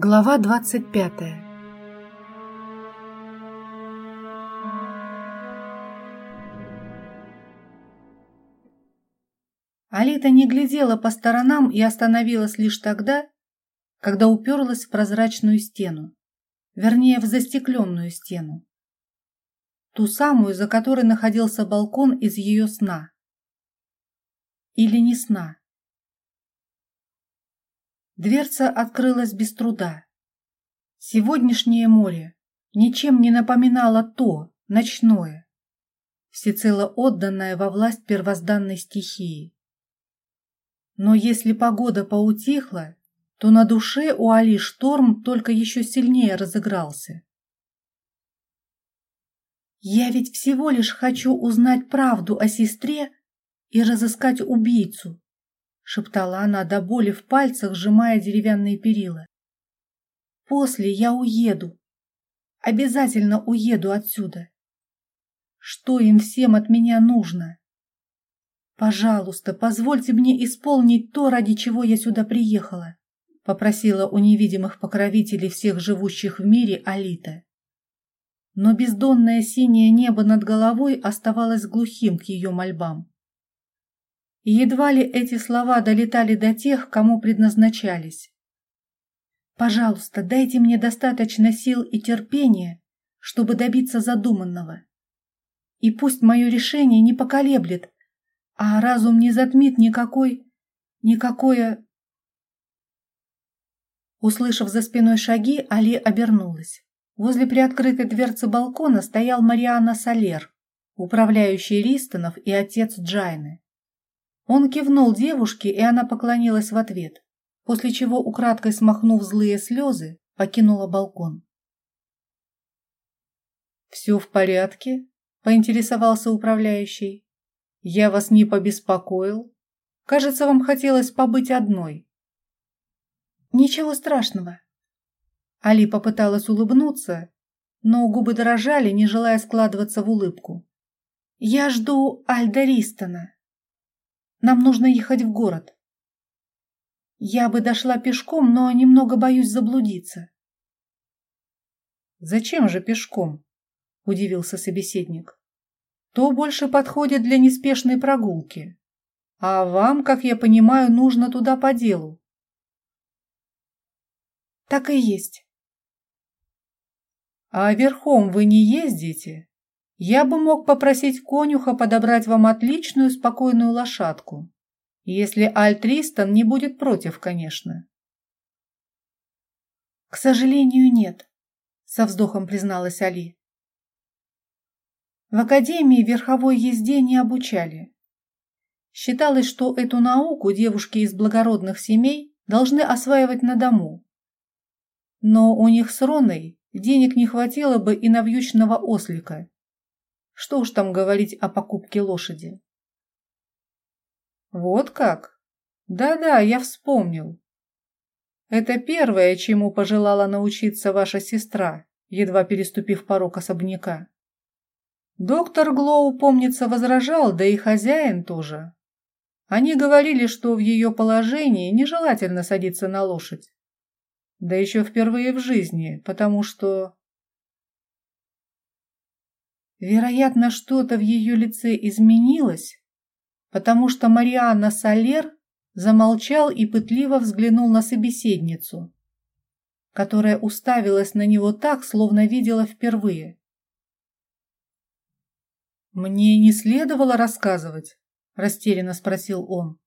Глава 25 Алита не глядела по сторонам и остановилась лишь тогда, когда уперлась в прозрачную стену, вернее, в застекленную стену. Ту самую, за которой находился балкон из ее сна. Или не сна. Дверца открылась без труда. Сегодняшнее море ничем не напоминало то, ночное, всецело отданное во власть первозданной стихии. Но если погода поутихла, то на душе у Али шторм только еще сильнее разыгрался. «Я ведь всего лишь хочу узнать правду о сестре и разыскать убийцу», шептала она до боли в пальцах, сжимая деревянные перила. После я уеду. Обязательно уеду отсюда. Что им всем от меня нужно? Пожалуйста, позвольте мне исполнить то, ради чего я сюда приехала, попросила у невидимых покровителей всех живущих в мире Алита. Но бездонное синее небо над головой оставалось глухим к ее мольбам. И едва ли эти слова долетали до тех, кому предназначались. Пожалуйста, дайте мне достаточно сил и терпения, чтобы добиться задуманного. И пусть мое решение не поколеблет, а разум не затмит никакой... никакое... Услышав за спиной шаги, Али обернулась. Возле приоткрытой дверцы балкона стоял Мариана Салер, управляющий Ристонов и отец Джайны. Он кивнул девушке, и она поклонилась в ответ, после чего, украдкой смахнув злые слезы, покинула балкон. «Все в порядке?» – поинтересовался управляющий. «Я вас не побеспокоил? Кажется, вам хотелось побыть одной». «Ничего страшного». Али попыталась улыбнуться, но губы дрожали, не желая складываться в улыбку. «Я жду Альда Ристона». Нам нужно ехать в город. Я бы дошла пешком, но немного боюсь заблудиться. Зачем же пешком? Удивился собеседник. То больше подходит для неспешной прогулки. А вам, как я понимаю, нужно туда по делу. Так и есть. А верхом вы не ездите? Я бы мог попросить конюха подобрать вам отличную спокойную лошадку, если Альтристон не будет против, конечно. К сожалению, нет, со вздохом призналась Али. В академии верховой езде не обучали. Считалось, что эту науку девушки из благородных семей должны осваивать на дому. Но у них с Роной денег не хватило бы и на вьючного ослика. Что уж там говорить о покупке лошади. Вот как? Да-да, я вспомнил. Это первое, чему пожелала научиться ваша сестра, едва переступив порог особняка. Доктор Глоу, помнится, возражал, да и хозяин тоже. Они говорили, что в ее положении нежелательно садиться на лошадь. Да еще впервые в жизни, потому что... Вероятно, что-то в ее лице изменилось, потому что Марианна Салер замолчал и пытливо взглянул на собеседницу, которая уставилась на него так, словно видела впервые. «Мне не следовало рассказывать?» – растерянно спросил он.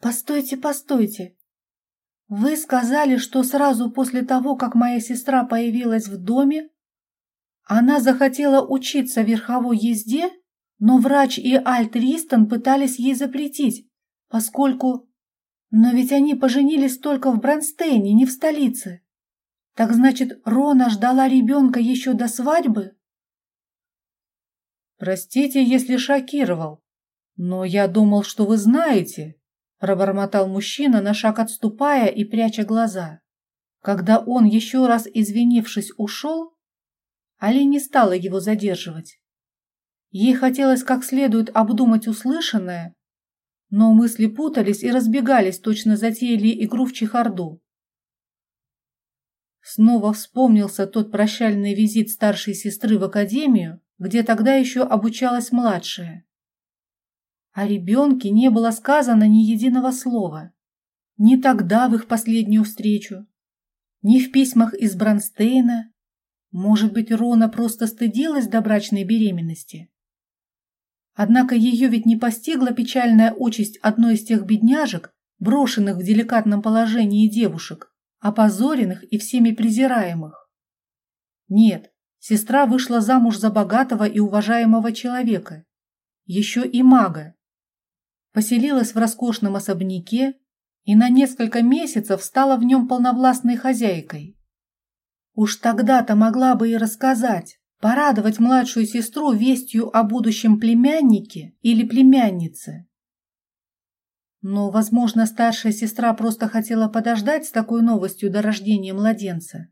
«Постойте, постойте. Вы сказали, что сразу после того, как моя сестра появилась в доме, она захотела учиться верховой езде, но врач и Альт Ристон пытались ей запретить, поскольку... Но ведь они поженились только в Бронстейне, не в столице. Так значит, Рона ждала ребенка еще до свадьбы? Простите, если шокировал, но я думал, что вы знаете, пробормотал мужчина, на шаг отступая и пряча глаза. Когда он, еще раз извинившись, ушел, Али не стала его задерживать. Ей хотелось как следует обдумать услышанное, но мысли путались и разбегались, точно затеяли игру в чехарду. Снова вспомнился тот прощальный визит старшей сестры в академию, где тогда еще обучалась младшая. О ребенке не было сказано ни единого слова. Ни тогда в их последнюю встречу, ни в письмах из Бронстейна. Может быть, Рона просто стыдилась добрачной беременности? Однако ее ведь не постигла печальная участь одной из тех бедняжек, брошенных в деликатном положении девушек, опозоренных и всеми презираемых. Нет, сестра вышла замуж за богатого и уважаемого человека, еще и мага. Поселилась в роскошном особняке и на несколько месяцев стала в нем полновластной хозяйкой. Уж тогда-то могла бы и рассказать, порадовать младшую сестру вестью о будущем племяннике или племяннице. Но, возможно, старшая сестра просто хотела подождать с такой новостью до рождения младенца.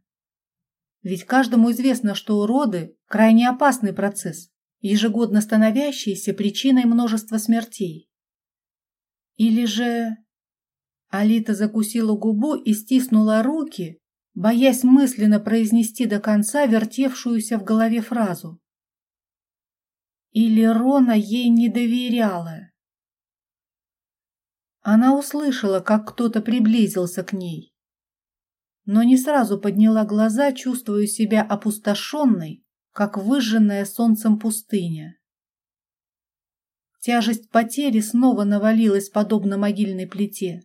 Ведь каждому известно, что роды – крайне опасный процесс, ежегодно становящийся причиной множества смертей. Или же... Алита закусила губу и стиснула руки, боясь мысленно произнести до конца вертевшуюся в голове фразу. Или Рона ей не доверяла. Она услышала, как кто-то приблизился к ней, но не сразу подняла глаза, чувствуя себя опустошенной, как выжженная солнцем пустыня. Тяжесть потери снова навалилась подобно могильной плите.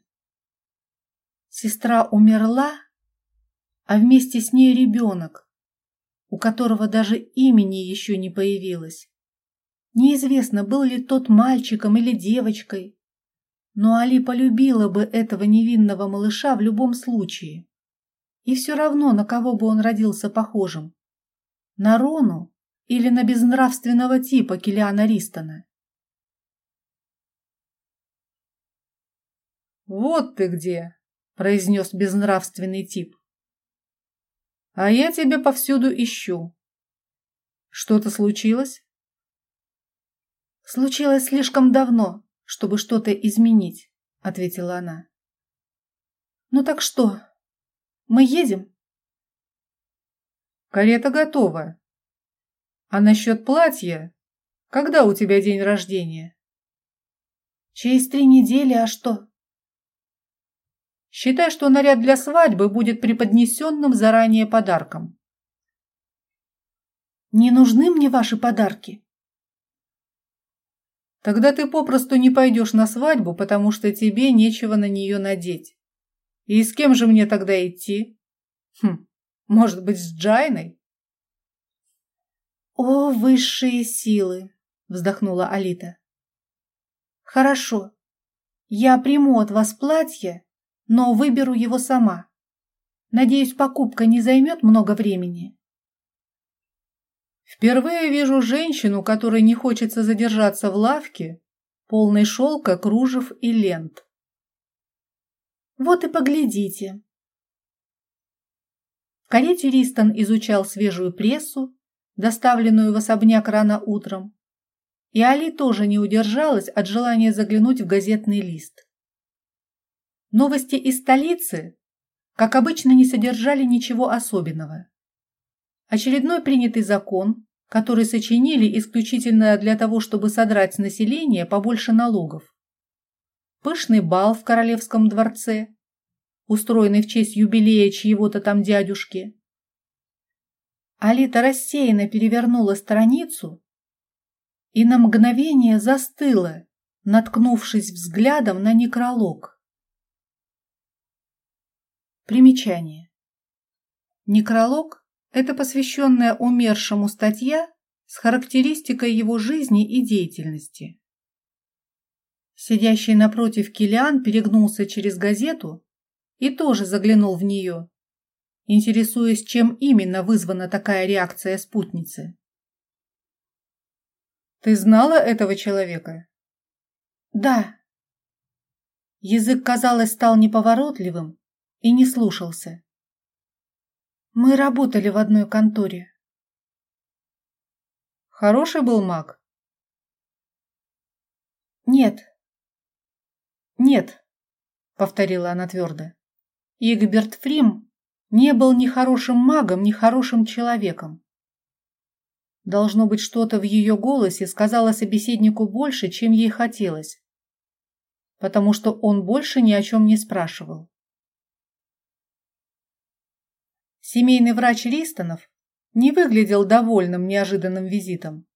Сестра умерла, а вместе с ней ребенок, у которого даже имени еще не появилось. Неизвестно, был ли тот мальчиком или девочкой, но Али полюбила бы этого невинного малыша в любом случае. И все равно, на кого бы он родился похожим. На Рону или на безнравственного типа Килиана Ристона. «Вот ты где!» произнес безнравственный тип. А я тебя повсюду ищу. Что-то случилось? Случилось слишком давно, чтобы что-то изменить, ответила она. Ну так что? Мы едем? Карета готова. А насчет платья? Когда у тебя день рождения? Через три недели, а что? Считай, что наряд для свадьбы будет преподнесенным заранее подарком. Не нужны мне ваши подарки. Тогда ты попросту не пойдешь на свадьбу, потому что тебе нечего на нее надеть. И с кем же мне тогда идти? Хм, может быть, с Джайной? О, высшие силы, вздохнула Алита. Хорошо, я приму от вас платье но выберу его сама. Надеюсь, покупка не займет много времени. Впервые вижу женщину, которой не хочется задержаться в лавке, полной шелка, кружев и лент. Вот и поглядите. В карете Ристон изучал свежую прессу, доставленную в особняк рано утром, и Али тоже не удержалась от желания заглянуть в газетный лист. Новости из столицы, как обычно, не содержали ничего особенного. Очередной принятый закон, который сочинили исключительно для того, чтобы содрать с населения побольше налогов. Пышный бал в королевском дворце, устроенный в честь юбилея чьего-то там дядюшки. Алита рассеянно перевернула страницу и на мгновение застыла, наткнувшись взглядом на некролог. Примечание. Некролог – это посвященная умершему статья с характеристикой его жизни и деятельности. Сидящий напротив Килиан перегнулся через газету и тоже заглянул в нее, интересуясь, чем именно вызвана такая реакция спутницы. «Ты знала этого человека?» «Да». Язык, казалось, стал неповоротливым, и не слушался. Мы работали в одной конторе. Хороший был маг? Нет. Нет, повторила она твердо. Игберт Фрим не был ни хорошим магом, ни хорошим человеком. Должно быть, что-то в ее голосе сказала собеседнику больше, чем ей хотелось, потому что он больше ни о чем не спрашивал. Семейный врач Ристонов не выглядел довольным неожиданным визитом,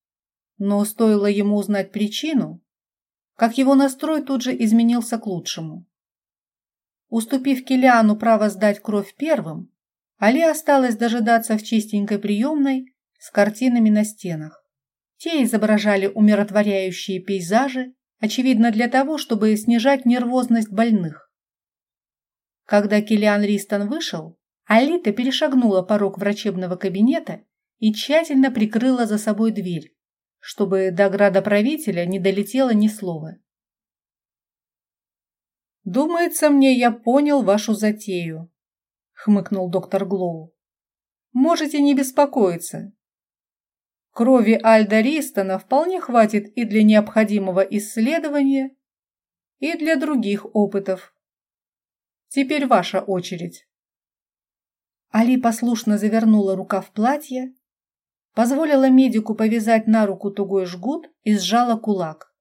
но стоило ему узнать причину, как его настрой тут же изменился к лучшему. Уступив Килиану право сдать кровь первым, Али осталось дожидаться в чистенькой приемной с картинами на стенах. Те изображали умиротворяющие пейзажи, очевидно для того, чтобы снижать нервозность больных. Когда Килиан Ристон вышел, Алита перешагнула порог врачебного кабинета и тщательно прикрыла за собой дверь, чтобы до градоправителя не долетело ни слова. «Думается мне, я понял вашу затею», — хмыкнул доктор Глоу. «Можете не беспокоиться. Крови Альда Ристона вполне хватит и для необходимого исследования, и для других опытов. Теперь ваша очередь». Али послушно завернула рукав платья, позволила медику повязать на руку тугой жгут и сжала кулак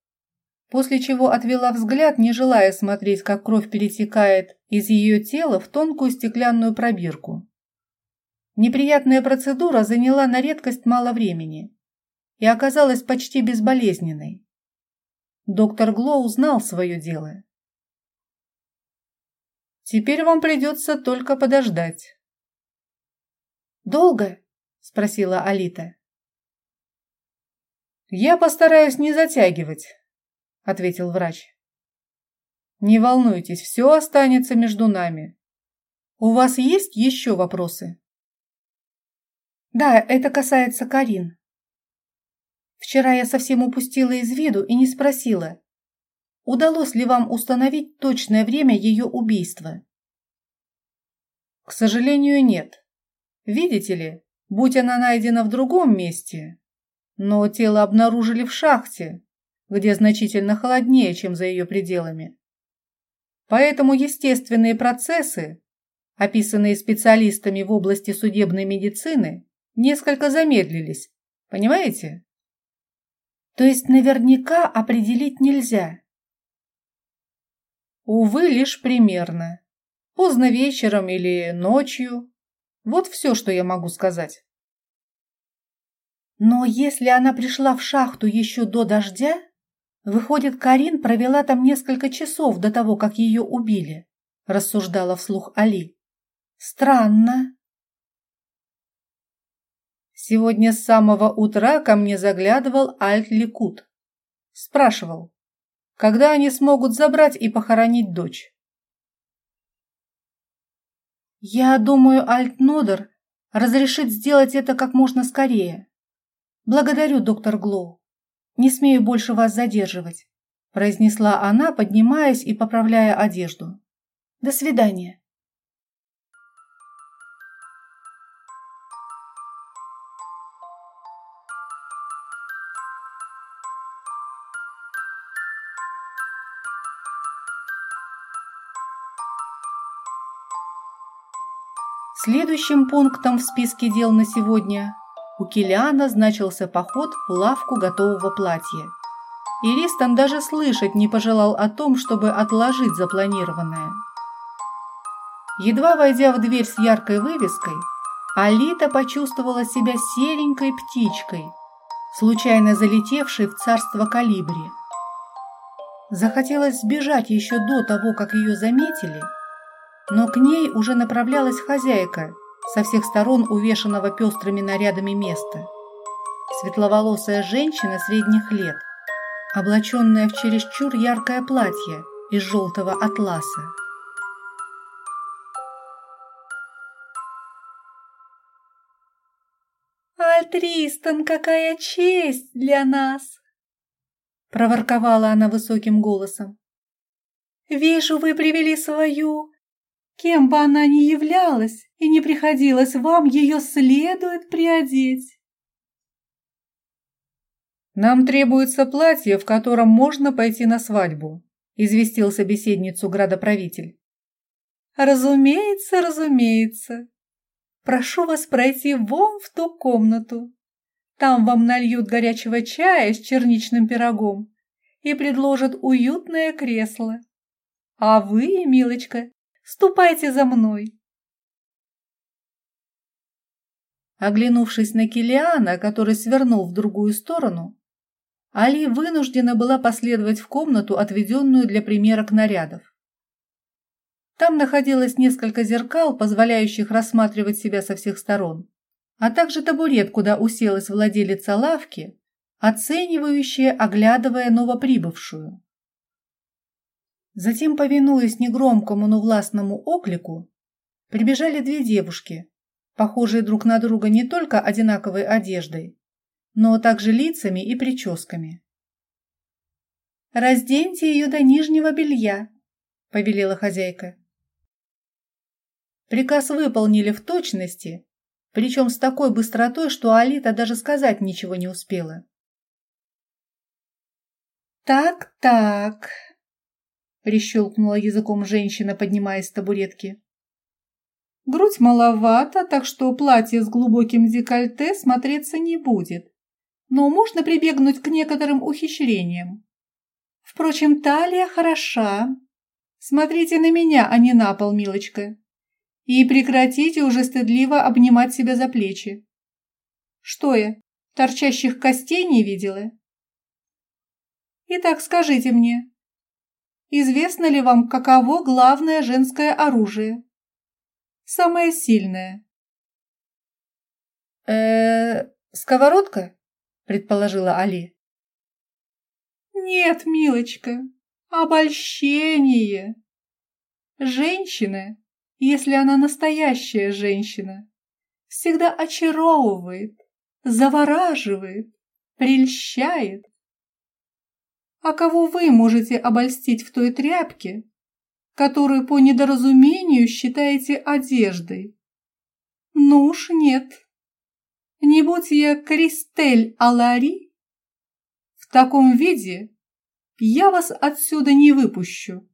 после чего отвела взгляд, не желая смотреть, как кровь перетекает из ее тела в тонкую стеклянную пробирку. Неприятная процедура заняла на редкость мало времени и оказалась почти безболезненной. Доктор Глоу знал свое дело. «Теперь вам придется только подождать». «Долго?» – спросила Алита. «Я постараюсь не затягивать», — ответил врач. «Не волнуйтесь, все останется между нами. У вас есть еще вопросы?» «Да, это касается Карин. Вчера я совсем упустила из виду и не спросила, удалось ли вам установить точное время ее убийства?» «К сожалению, нет. Видите ли, будь она найдена в другом месте, но тело обнаружили в шахте, где значительно холоднее, чем за ее пределами. Поэтому естественные процессы, описанные специалистами в области судебной медицины, несколько замедлились. Понимаете? То есть наверняка определить нельзя? Увы, лишь примерно. Поздно вечером или ночью. Вот все, что я могу сказать. Но если она пришла в шахту еще до дождя, Выходит, Карин провела там несколько часов до того, как ее убили, рассуждала вслух Али. Странно. Сегодня с самого утра ко мне заглядывал Альт-Ликут. Спрашивал, когда они смогут забрать и похоронить дочь. Я думаю, Альт-Нодер разрешит сделать это как можно скорее. Благодарю, доктор Глоу. «Не смею больше вас задерживать», – произнесла она, поднимаясь и поправляя одежду. «До свидания». Следующим пунктом в списке дел на сегодня у Килиана значился поход в лавку готового платья. И даже слышать не пожелал о том, чтобы отложить запланированное. Едва войдя в дверь с яркой вывеской, Алита почувствовала себя серенькой птичкой, случайно залетевшей в царство калибри. Захотелось сбежать еще до того, как ее заметили, но к ней уже направлялась хозяйка, со всех сторон увешанного пестрыми нарядами места. Светловолосая женщина средних лет, облаченная в чересчур яркое платье из желтого атласа. «Альтристон, какая честь для нас!» проворковала она высоким голосом. «Вижу, вы привели свою Кем бы она ни являлась и не приходилось вам, ее следует приодеть. «Нам требуется платье, в котором можно пойти на свадьбу», известил собеседницу градоправитель. «Разумеется, разумеется», прошу вас пройти вон в ту комнату. Там вам нальют горячего чая с черничным пирогом и предложат уютное кресло. А вы, милочка, ступайте за мной. Оглянувшись на Килиана, который свернул в другую сторону, Али вынуждена была последовать в комнату, отведенную для примерок нарядов. Там находилось несколько зеркал, позволяющих рассматривать себя со всех сторон, а также табурет, куда уселась владелица лавки, оценивающая, оглядывая новоприбывшую. Затем, повинуясь негромкому, но властному оклику, прибежали две девушки, похожие друг на друга не только одинаковой одеждой, но также лицами и прическами. «Разденьте ее до нижнего белья», — повелела хозяйка. Приказ выполнили в точности, причем с такой быстротой, что Алита даже сказать ничего не успела. «Так-так», — прищелкнула языком женщина, поднимаясь с табуретки. «Грудь маловато, так что платье с глубоким декольте смотреться не будет, но можно прибегнуть к некоторым ухищрениям. Впрочем, талия хороша. Смотрите на меня, а не на пол, милочка. И прекратите уже стыдливо обнимать себя за плечи. Что я, торчащих костей не видела?» Итак, скажите мне, известно ли вам, каково главное женское оружие? Самое сильное. э, сковородка?» – предположила Али. «Нет, милочка, обольщение. Женщина, если она настоящая женщина, всегда очаровывает, завораживает, прельщает, а кого вы можете обольстить в той тряпке, которую по недоразумению считаете одеждой? Ну уж нет. Не будь я Кристель Алари, в таком виде я вас отсюда не выпущу.